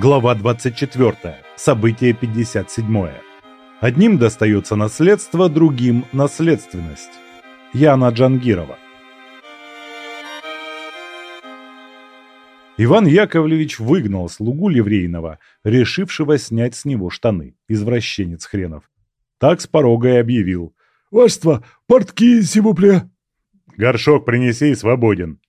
Глава 24. Событие 57. Одним достается наследство, другим – наследственность. Яна Джангирова. Иван Яковлевич выгнал слугу ливрейного, решившего снять с него штаны, извращенец хренов. Так с порога и объявил. «Вашество, портки, сивупле!» «Горшок принеси, свободен!»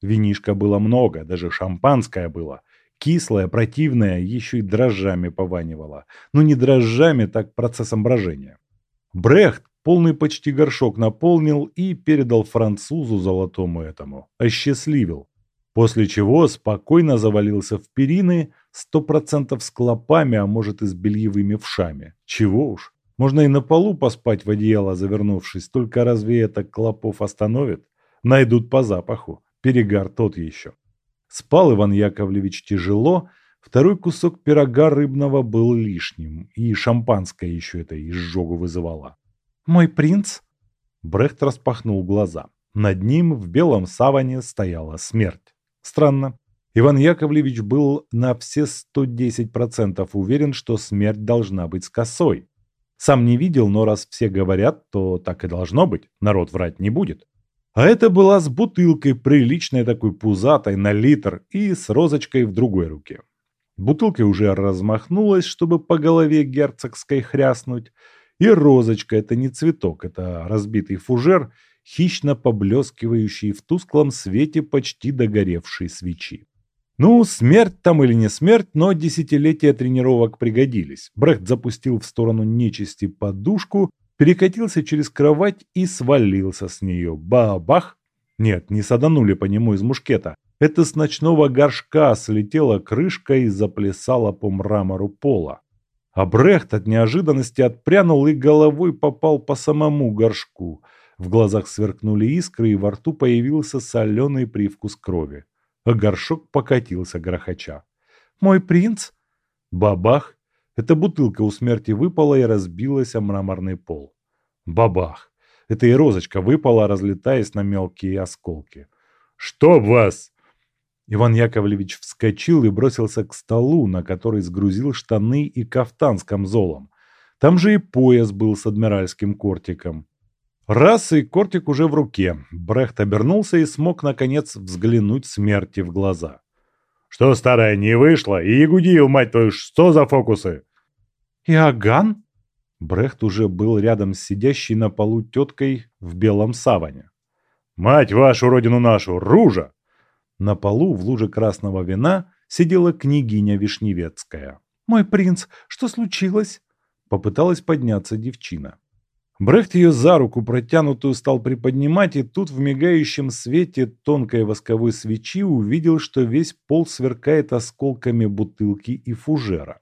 Винишка было много, даже шампанское было. Кислое, противное, еще и дрожжами пованивало. Ну не дрожжами, так процессом брожения. Брехт полный почти горшок наполнил и передал французу золотому этому. Осчастливил. После чего спокойно завалился в перины, сто процентов с клопами, а может и с бельевыми вшами. Чего уж. Можно и на полу поспать в одеяло завернувшись, только разве это клопов остановит? Найдут по запаху. Перегар тот еще. Спал Иван Яковлевич тяжело, второй кусок пирога рыбного был лишним, и шампанское еще это изжогу вызывало. «Мой принц?» Брехт распахнул глаза. Над ним в белом саване стояла смерть. Странно. Иван Яковлевич был на все 110% уверен, что смерть должна быть с косой. Сам не видел, но раз все говорят, то так и должно быть. Народ врать не будет. А это была с бутылкой, приличной такой пузатой, на литр, и с розочкой в другой руке. Бутылка уже размахнулась, чтобы по голове герцогской хряснуть, и розочка – это не цветок, это разбитый фужер, хищно поблескивающий в тусклом свете почти догоревшей свечи. Ну, смерть там или не смерть, но десятилетия тренировок пригодились. Брехт запустил в сторону нечисти подушку перекатился через кровать и свалился с нее. Бабах! Нет, не саданули по нему из мушкета. Это с ночного горшка слетела крышка и заплясала по мрамору пола. А Брехт от неожиданности отпрянул и головой попал по самому горшку. В глазах сверкнули искры, и во рту появился соленый привкус крови. А горшок покатился грохоча. «Мой принц?» Бабах! Эта бутылка у смерти выпала и разбилась о мраморный пол. Бабах! Это и розочка выпала, разлетаясь на мелкие осколки. «Чтоб вас!» Иван Яковлевич вскочил и бросился к столу, на который сгрузил штаны и кафтан с камзолом. Там же и пояс был с адмиральским кортиком. Раз и кортик уже в руке. Брехт обернулся и смог, наконец, взглянуть смерти в глаза. «Что, старая, не вышла? И Ягудиев, мать твою, что за фокусы?» «Иоганн?» Брехт уже был рядом с сидящей на полу теткой в белом саване. «Мать вашу, родину нашу, ружа!» На полу в луже красного вина сидела княгиня Вишневецкая. «Мой принц, что случилось?» Попыталась подняться девчина. Брехт ее за руку протянутую стал приподнимать, и тут в мигающем свете тонкой восковой свечи увидел, что весь пол сверкает осколками бутылки и фужера.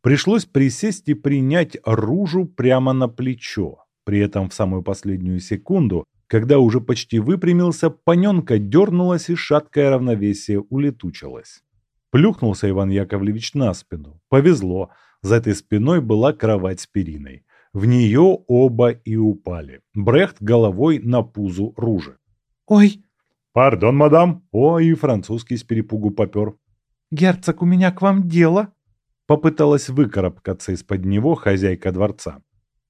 Пришлось присесть и принять ружу прямо на плечо. При этом в самую последнюю секунду, когда уже почти выпрямился, паненка дернулась и шаткое равновесие улетучилось. Плюхнулся Иван Яковлевич на спину. Повезло, за этой спиной была кровать с периной. В нее оба и упали. Брехт головой на пузу ружи. «Ой!» «Пардон, мадам!» Ой, и французский с перепугу попер. «Герцог, у меня к вам дело!» Попыталась выкарабкаться из-под него хозяйка дворца.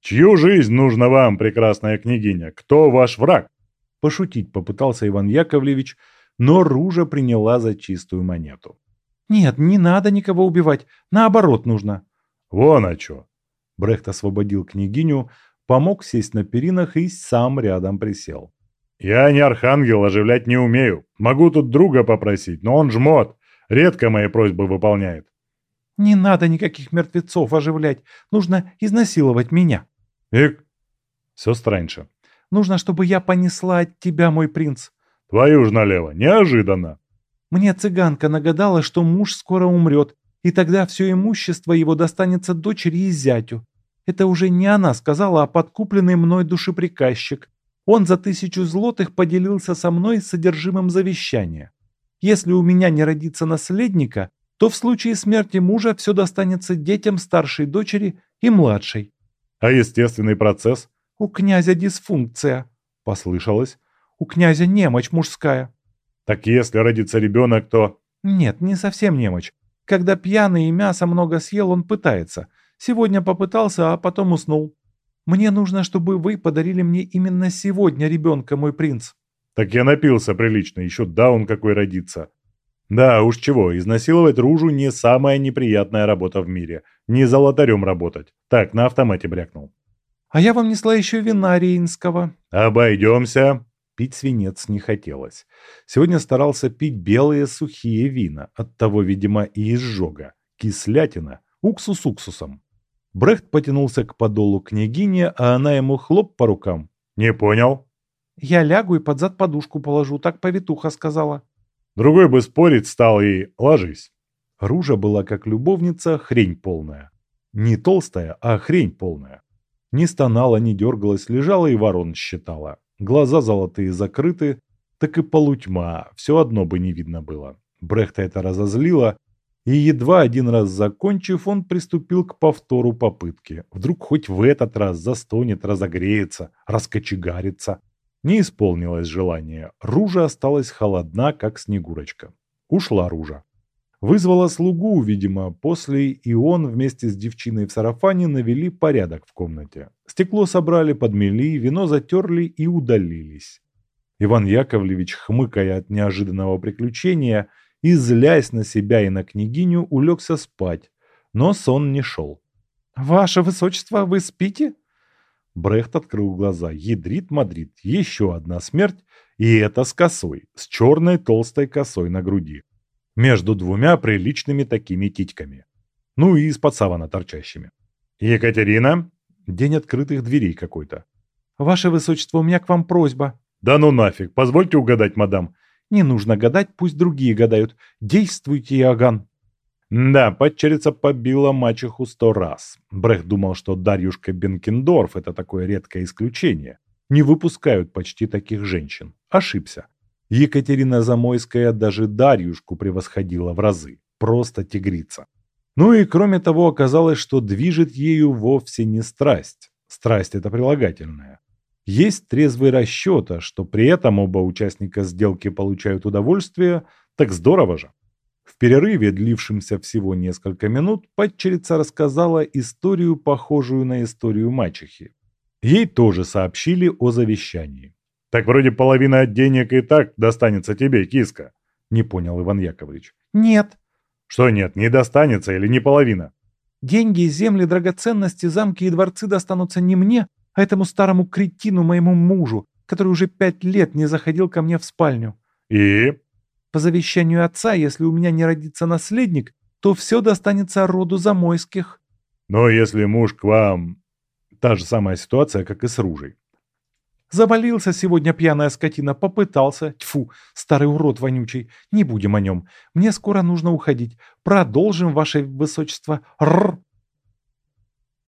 «Чью жизнь нужно вам, прекрасная княгиня? Кто ваш враг?» Пошутить попытался Иван Яковлевич, но Ружа приняла за чистую монету. «Нет, не надо никого убивать. Наоборот нужно». «Вон о чё!» Брехт освободил княгиню, помог сесть на перинах и сам рядом присел. «Я не архангел, оживлять не умею. Могу тут друга попросить, но он жмот. Редко мои просьбы выполняет. «Не надо никаких мертвецов оживлять. Нужно изнасиловать меня». «Эк, все страньше. Нужно, чтобы я понесла от тебя, мой принц». «Твою ж налево, неожиданно». «Мне цыганка нагадала, что муж скоро умрет, и тогда все имущество его достанется дочери и зятю. Это уже не она сказала, а подкупленный мной душеприказчик. Он за тысячу злотых поделился со мной содержимым завещания. Если у меня не родится наследника, то в случае смерти мужа все достанется детям старшей дочери и младшей. А естественный процесс? У князя дисфункция, послышалось. У князя немочь мужская. Так если родится ребенок, то... Нет, не совсем немочь. Когда пьяный и мясо много съел, он пытается. Сегодня попытался, а потом уснул. Мне нужно, чтобы вы подарили мне именно сегодня ребенка, мой принц». «Так я напился прилично, еще да он какой родится». Да, уж чего, изнасиловать ружу не самая неприятная работа в мире. Не золотарем работать. Так, на автомате брякнул. А я вам несла еще вина рейнского. Обойдемся. Пить свинец не хотелось. Сегодня старался пить белые сухие вина. Оттого, видимо, и изжога. Кислятина. Уксус уксусом. Брехт потянулся к подолу княгини, а она ему хлоп по рукам. «Не понял». «Я лягу и под зад подушку положу, так повитуха сказала». Другой бы спорить стал и ложись. Ружа была как любовница, хрень полная. Не толстая, а хрень полная. Не стонала, не дергалась, лежала и ворон считала. Глаза золотые закрыты, так и полутьма, все одно бы не видно было. Брехта это разозлило, и едва один раз закончив, он приступил к повтору попытки. Вдруг хоть в этот раз застонет, разогреется, раскочегарится. Не исполнилось желание. Ружа осталась холодна, как снегурочка. Ушла Ружа. Вызвала слугу, видимо, после и он вместе с девчиной в сарафане навели порядок в комнате. Стекло собрали, подмели, вино затерли и удалились. Иван Яковлевич, хмыкая от неожиданного приключения и злясь на себя и на княгиню, улегся спать, но сон не шел. «Ваше высочество, вы спите?» Брехт открыл глаза. Ядрит Мадрид. Еще одна смерть. И это с косой. С черной толстой косой на груди. Между двумя приличными такими титьками. Ну и из-под савана торчащими. «Екатерина?» День открытых дверей какой-то. «Ваше высочество, у меня к вам просьба». «Да ну нафиг, позвольте угадать, мадам». «Не нужно гадать, пусть другие гадают. Действуйте, Иоганн». Да, падчерица побила мачеху сто раз. Брехт думал, что Дарьюшка Бенкендорф – это такое редкое исключение. Не выпускают почти таких женщин. Ошибся. Екатерина Замойская даже Дарьюшку превосходила в разы. Просто тигрица. Ну и кроме того, оказалось, что движет ею вовсе не страсть. Страсть – это прилагательное. Есть трезвый расчет, а что при этом оба участника сделки получают удовольствие, так здорово же. В перерыве, длившемся всего несколько минут, падчерица рассказала историю, похожую на историю мачехи. Ей тоже сообщили о завещании. «Так вроде половина от денег и так достанется тебе, киска», – не понял Иван Яковлевич. «Нет». «Что нет, не достанется или не половина?» «Деньги, земли, драгоценности, замки и дворцы достанутся не мне, а этому старому кретину, моему мужу, который уже пять лет не заходил ко мне в спальню». «И?» По завещанию отца, если у меня не родится наследник, то все достанется роду Замойских. Но если муж к вам... Та же самая ситуация, как и с Ружей. Завалился сегодня пьяная скотина, попытался. Тьфу, старый урод вонючий. Не будем о нем. Мне скоро нужно уходить. Продолжим, ваше высочество. Рр.